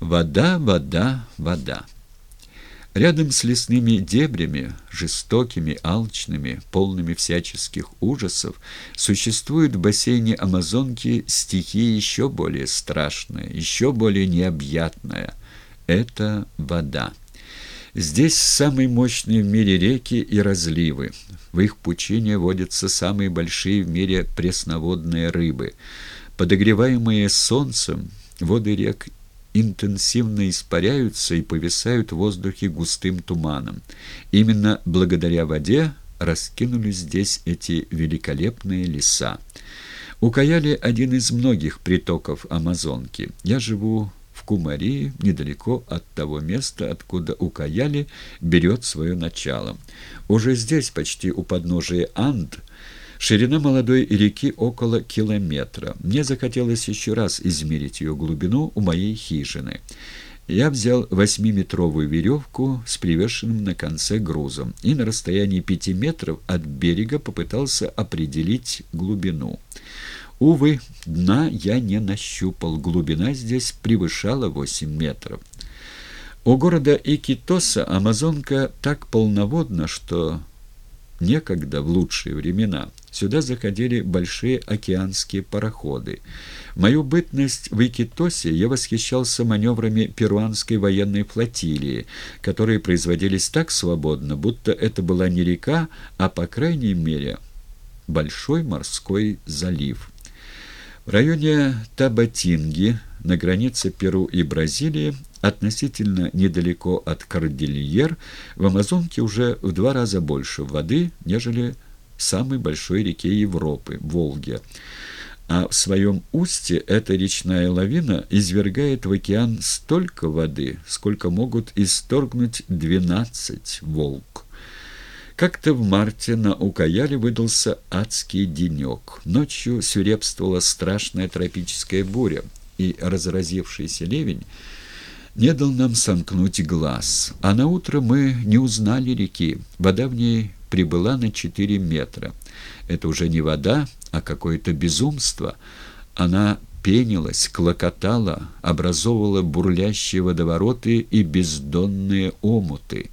Вода, вода, вода. Рядом с лесными дебрями, жестокими, алчными, полными всяческих ужасов, существует в бассейне Амазонки стихия еще более страшная, еще более необъятная. Это вода. Здесь самые мощные в мире реки и разливы. В их пучине водятся самые большие в мире пресноводные рыбы. Подогреваемые солнцем, воды рек интенсивно испаряются и повисают в воздухе густым туманом. Именно благодаря воде раскинулись здесь эти великолепные леса. Укаяли один из многих притоков Амазонки. Я живу в Кумарии, недалеко от того места, откуда Укаяли берет свое начало. Уже здесь, почти у подножия Анд, Ширина молодой реки около километра. Мне захотелось еще раз измерить ее глубину у моей хижины. Я взял восьмиметровую веревку с привешенным на конце грузом и на расстоянии пяти метров от берега попытался определить глубину. Увы, дна я не нащупал, глубина здесь превышала восемь метров. У города Икитоса Амазонка так полноводна, что некогда, в лучшие времена, Сюда заходили большие океанские пароходы. Мою бытность в Икитосе я восхищался маневрами перуанской военной флотилии, которые производились так свободно, будто это была не река, а, по крайней мере, большой морской залив. В районе Табатинги, на границе Перу и Бразилии, относительно недалеко от Кордильер, в Амазонке уже в два раза больше воды, нежели самой большой реке Европы – Волге. А в своем устье эта речная лавина извергает в океан столько воды, сколько могут исторгнуть 12 волк. Как-то в марте на Укаяле выдался адский денек. Ночью свирепствовала страшная тропическая буря, и разразившийся ливень не дал нам сомкнуть глаз. А на утро мы не узнали реки. Вода в ней прибыла на 4 метра. Это уже не вода, а какое-то безумство. Она пенилась, клокотала, образовывала бурлящие водовороты и бездонные омуты.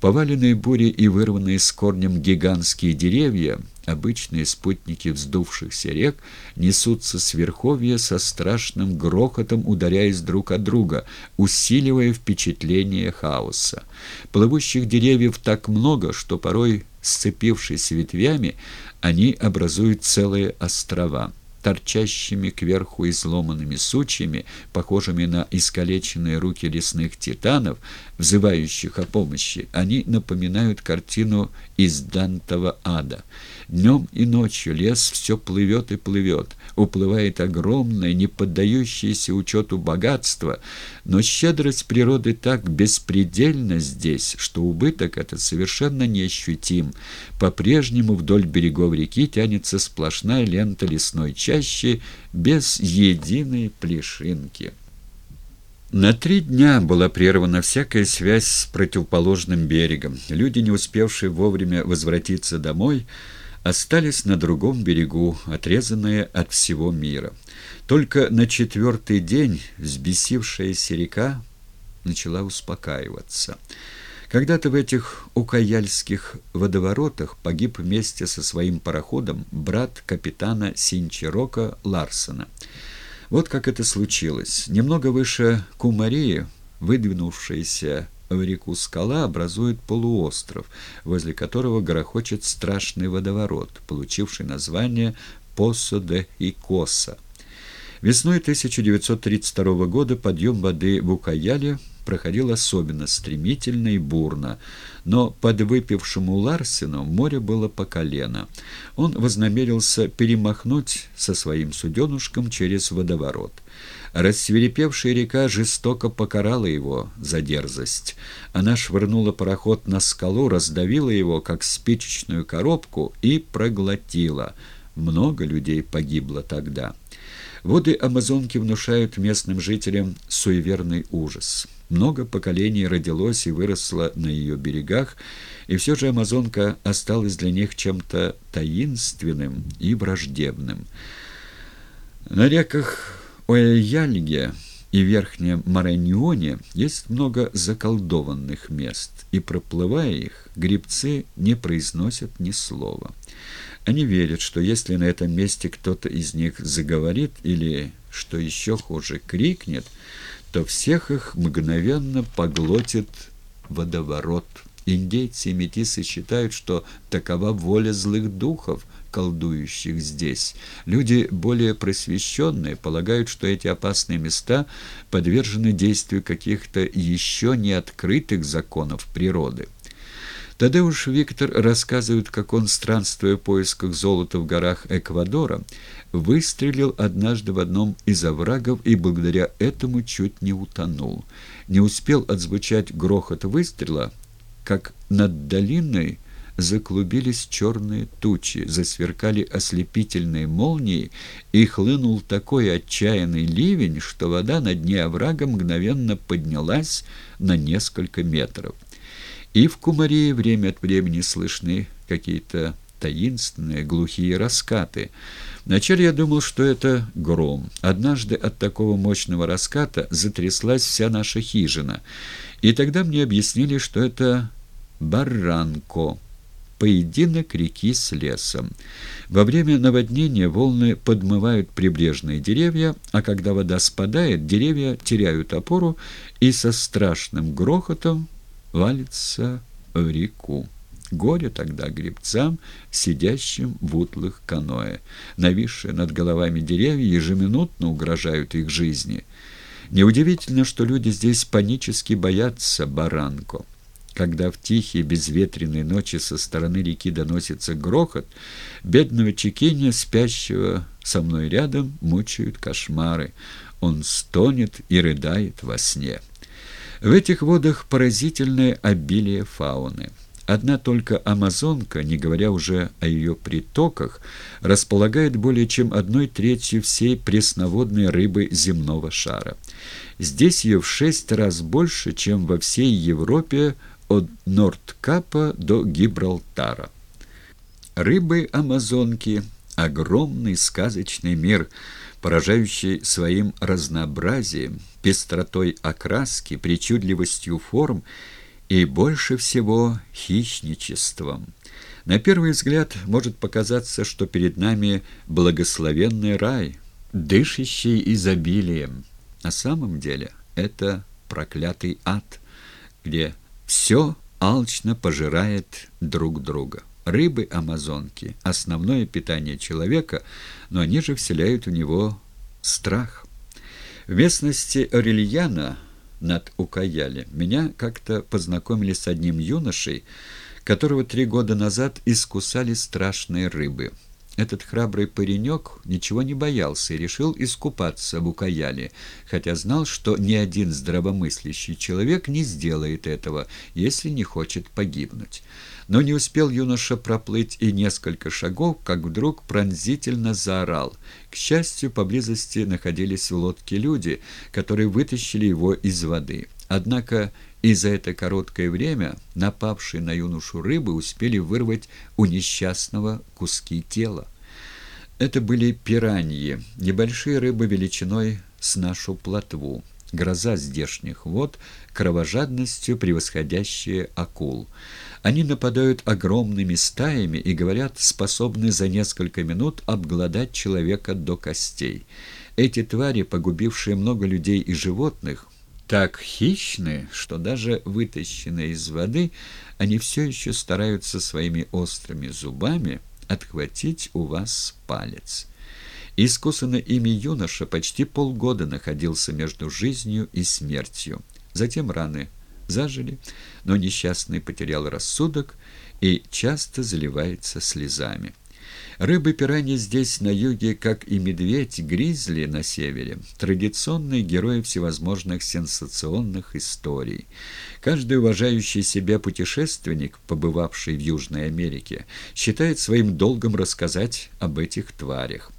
Поваленные бури и вырванные с корнем гигантские деревья, обычные спутники вздувшихся рек, несутся с верховья со страшным грохотом, ударяясь друг от друга, усиливая впечатление хаоса. Плывущих деревьев так много, что порой, сцепившись ветвями, они образуют целые острова торчащими кверху изломанными сучьями, похожими на искалеченные руки лесных титанов, взывающих о помощи, они напоминают картину из Дантова ада. Днем и ночью лес все плывет и плывет, уплывает огромное, не поддающееся учету богатство, но щедрость природы так беспредельна здесь, что убыток этот совершенно неощутим. По-прежнему вдоль берегов реки тянется сплошная лента лесной чащи без единой плешинки. На три дня была прервана всякая связь с противоположным берегом. Люди, не успевшие вовремя возвратиться домой, остались на другом берегу, отрезанные от всего мира. Только на четвертый день взбесившаяся река начала успокаиваться. Когда-то в этих укаяльских водоворотах погиб вместе со своим пароходом брат капитана Синчерока Ларсона. Вот как это случилось. Немного выше Кумарии, выдвинувшаяся в реку скала образует полуостров, возле которого грохочет страшный водоворот, получивший название Посо де Икоса. Весной 1932 года подъем воды в Укаяле проходил особенно стремительно и бурно, но подвыпившему Ларсену море было по колено. Он вознамерился перемахнуть со своим суденушком через водоворот. Рассверепевшая река жестоко покарала его за дерзость. Она швырнула пароход на скалу, раздавила его, как спичечную коробку, и проглотила. Много людей погибло тогда. Воды Амазонки внушают местным жителям суеверный ужас. Много поколений родилось и выросло на ее берегах, и все же Амазонка осталась для них чем-то таинственным и враждебным. На реках Оэяльге и Верхнем Мараньоне есть много заколдованных мест, и, проплывая их, грибцы не произносят ни слова. Они верят, что если на этом месте кто-то из них заговорит или, что еще хуже, крикнет, то всех их мгновенно поглотит водоворот. Индейцы и метисы считают, что такова воля злых духов, колдующих здесь. Люди более просвещенные полагают, что эти опасные места подвержены действию каких-то еще не открытых законов природы. Тадеуш Виктор рассказывает, как он, странствуя в поисках золота в горах Эквадора, выстрелил однажды в одном из оврагов и благодаря этому чуть не утонул. Не успел отзвучать грохот выстрела, как над долиной заклубились черные тучи, засверкали ослепительные молнии, и хлынул такой отчаянный ливень, что вода на дне оврага мгновенно поднялась на несколько метров. И в Кумарии время от времени слышны какие-то таинственные глухие раскаты. Вначале я думал, что это гром. Однажды от такого мощного раската затряслась вся наша хижина. И тогда мне объяснили, что это барранко, поединок реки с лесом. Во время наводнения волны подмывают прибрежные деревья, а когда вода спадает, деревья теряют опору и со страшным грохотом валится в реку. Горе тогда гребцам, сидящим в утлых каноэ. Нависшие над головами деревья ежеминутно угрожают их жизни. Неудивительно, что люди здесь панически боятся баранко. Когда в тихие безветренные ночи со стороны реки доносится грохот, бедного Чекиня, спящего со мной рядом, мучают кошмары. Он стонет и рыдает во сне. В этих водах поразительное обилие фауны. Одна только Амазонка, не говоря уже о ее притоках, располагает более чем одной третью всей пресноводной рыбы земного шара. Здесь ее в шесть раз больше, чем во всей Европе от Нордкапа до Гибралтара. Рыбы Амазонки — огромный сказочный мир — поражающий своим разнообразием, пестротой окраски, причудливостью форм и больше всего хищничеством. На первый взгляд может показаться, что перед нами благословенный рай, дышащий изобилием. На самом деле это проклятый ад, где все алчно пожирает друг друга. Рыбы-амазонки – основное питание человека, но они же вселяют в него страх. В местности Орельяна над Укаяли меня как-то познакомили с одним юношей, которого три года назад искусали страшные рыбы – этот храбрый паренек ничего не боялся и решил искупаться в Укаяле, хотя знал, что ни один здравомыслящий человек не сделает этого, если не хочет погибнуть. Но не успел юноша проплыть и несколько шагов, как вдруг пронзительно заорал. К счастью, поблизости находились в лодке люди, которые вытащили его из воды. Однако и за это короткое время напавшие на юношу рыбы успели вырвать у несчастного куски тела. Это были пираньи, небольшие рыбы величиной с нашу плотву, гроза здешних вод, кровожадностью превосходящие акул. Они нападают огромными стаями и, говорят, способны за несколько минут обглодать человека до костей. Эти твари, погубившие много людей и животных, так хищны, что даже вытащенные из воды, они все еще стараются своими острыми зубами отхватить у вас палец. Искусанный ими юноша почти полгода находился между жизнью и смертью. Затем раны зажили, но несчастный потерял рассудок и часто заливается слезами. Рыбы-пираньи здесь, на юге, как и медведь-гризли на севере, традиционные герои всевозможных сенсационных историй. Каждый уважающий себя путешественник, побывавший в Южной Америке, считает своим долгом рассказать об этих тварях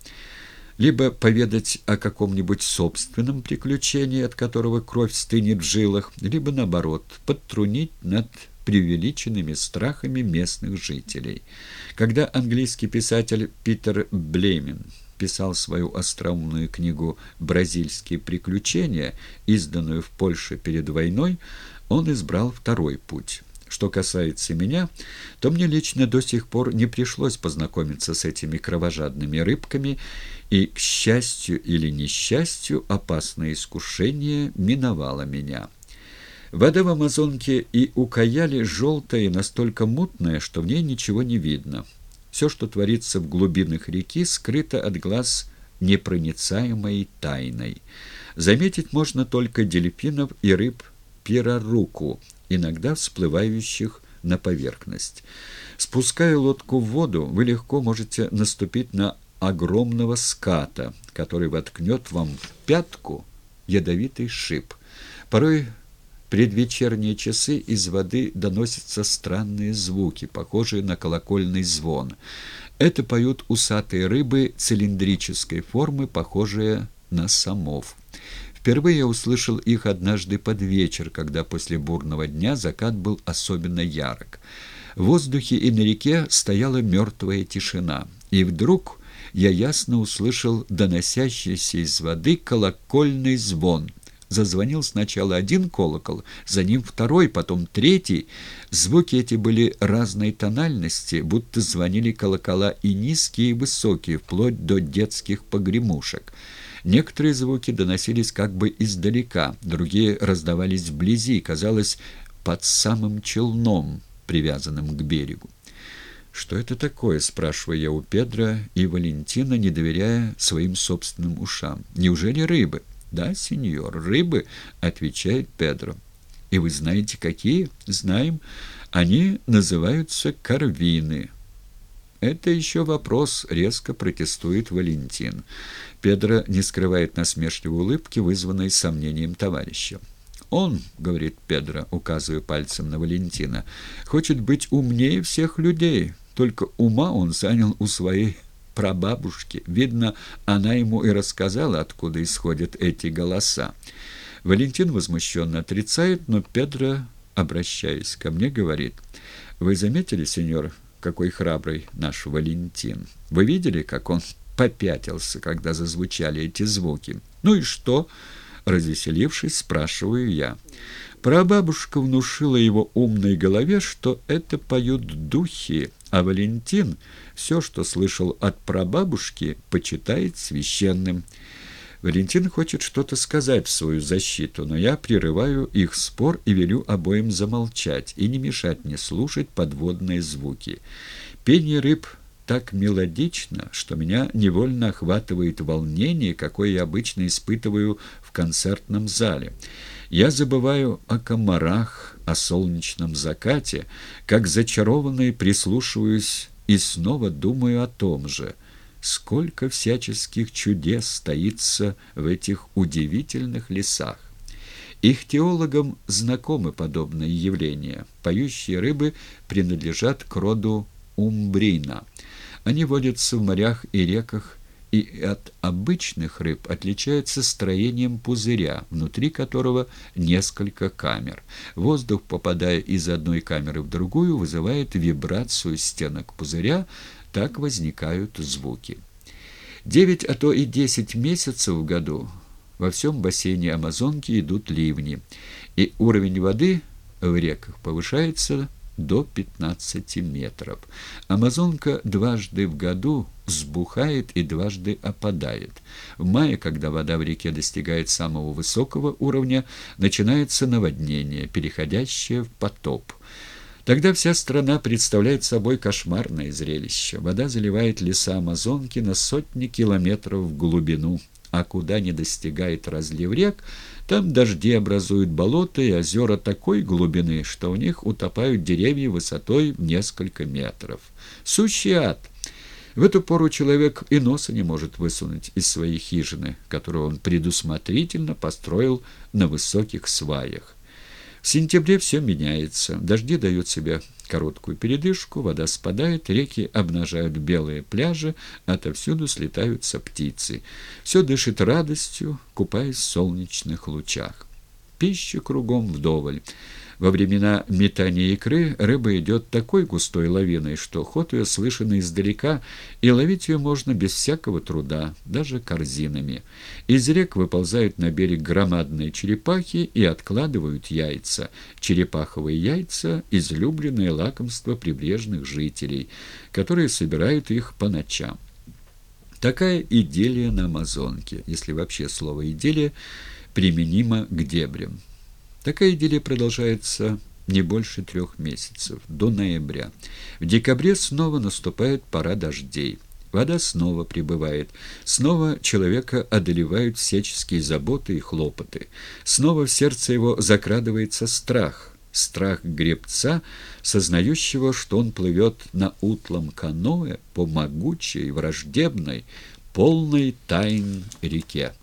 либо поведать о каком-нибудь собственном приключении, от которого кровь стынет в жилах, либо, наоборот, подтрунить над преувеличенными страхами местных жителей. Когда английский писатель Питер Блеймен писал свою остроумную книгу «Бразильские приключения», изданную в Польше перед войной, он избрал второй путь. Что касается меня, то мне лично до сих пор не пришлось познакомиться с этими кровожадными рыбками, и, к счастью или несчастью, опасное искушение миновало меня. Вода в Амазонке и у Каяли желтая и настолько мутная, что в ней ничего не видно. Все, что творится в глубинах реки, скрыто от глаз непроницаемой тайной. Заметить можно только дельфинов и рыб пироруку, иногда всплывающих на поверхность. Спуская лодку в воду, вы легко можете наступить на огромного ската, который воткнет вам в пятку ядовитый шип. Порой предвечерние часы из воды доносятся странные звуки, похожие на колокольный звон. Это поют усатые рыбы цилиндрической формы, похожие на самов. Впервые я услышал их однажды под вечер, когда после бурного дня закат был особенно ярок. В воздухе и на реке стояла мертвая тишина. И вдруг я ясно услышал доносящийся из воды колокольный звон. Зазвонил сначала один колокол, за ним второй, потом третий. Звуки эти были разной тональности, будто звонили колокола и низкие, и высокие, вплоть до детских погремушек. Некоторые звуки доносились как бы издалека, другие раздавались вблизи, казалось, под самым челном, привязанным к берегу. «Что это такое?» – спрашиваю я у Педра и Валентина, не доверяя своим собственным ушам. «Неужели рыбы?» «Да, сеньор, рыбы», – отвечает Педро. «И вы знаете, какие?» «Знаем. Они называются корвины». «Это еще вопрос», — резко протестует Валентин. Педро не скрывает насмешливой улыбки, вызванной сомнением товарища. «Он, — говорит Педро, указывая пальцем на Валентина, — хочет быть умнее всех людей. Только ума он занял у своей прабабушки. Видно, она ему и рассказала, откуда исходят эти голоса. Валентин возмущенно отрицает, но Педро, обращаясь ко мне, говорит, «Вы заметили, сеньор, — какой храбрый наш Валентин. Вы видели, как он попятился, когда зазвучали эти звуки? Ну и что? Развеселившись, спрашиваю я. Прабабушка внушила его умной голове, что это поют духи, а Валентин все, что слышал от прабабушки, почитает священным. Валентин хочет что-то сказать в свою защиту, но я прерываю их спор и велю обоим замолчать и не мешать мне слушать подводные звуки. Пение рыб так мелодично, что меня невольно охватывает волнение, какое я обычно испытываю в концертном зале. Я забываю о комарах, о солнечном закате, как зачарованный прислушиваюсь и снова думаю о том же — Сколько всяческих чудес стоится в этих удивительных лесах! Их теологам знакомы подобные явления. Поющие рыбы принадлежат к роду умбрина. Они водятся в морях и реках, и от обычных рыб отличаются строением пузыря, внутри которого несколько камер. Воздух, попадая из одной камеры в другую, вызывает вибрацию стенок пузыря, так возникают звуки. Девять, а то и десять месяцев в году во всем бассейне Амазонки идут ливни, и уровень воды в реках повышается до 15 метров. Амазонка дважды в году сбухает и дважды опадает. В мае, когда вода в реке достигает самого высокого уровня, начинается наводнение, переходящее в потоп. Тогда вся страна представляет собой кошмарное зрелище. Вода заливает леса Амазонки на сотни километров в глубину, а куда не достигает разлив рек, там дожди образуют болота и озера такой глубины, что в них утопают деревья высотой в несколько метров. Сущий ад! В эту пору человек и носа не может высунуть из своей хижины, которую он предусмотрительно построил на высоких сваях. В сентябре все меняется. Дожди дают себе короткую передышку, вода спадает, реки обнажают белые пляжи, отовсюду слетаются птицы. Все дышит радостью, купаясь в солнечных лучах. Пища кругом вдоволь. Во времена метания икры рыба идет такой густой лавиной, что ход ее слышен издалека, и ловить ее можно без всякого труда, даже корзинами. Из рек выползают на берег громадные черепахи и откладывают яйца. Черепаховые яйца – излюбленное лакомство прибрежных жителей, которые собирают их по ночам. Такая идиллия на Амазонке, если вообще слово «идиллия» применимо к дебрям. Такая идиллия продолжается не больше трех месяцев, до ноября. В декабре снова наступает пора дождей. Вода снова прибывает, снова человека одолевают всяческие заботы и хлопоты, снова в сердце его закрадывается страх, страх гребца, сознающего, что он плывет на утлом каноэ по могучей, враждебной, полной тайн реке.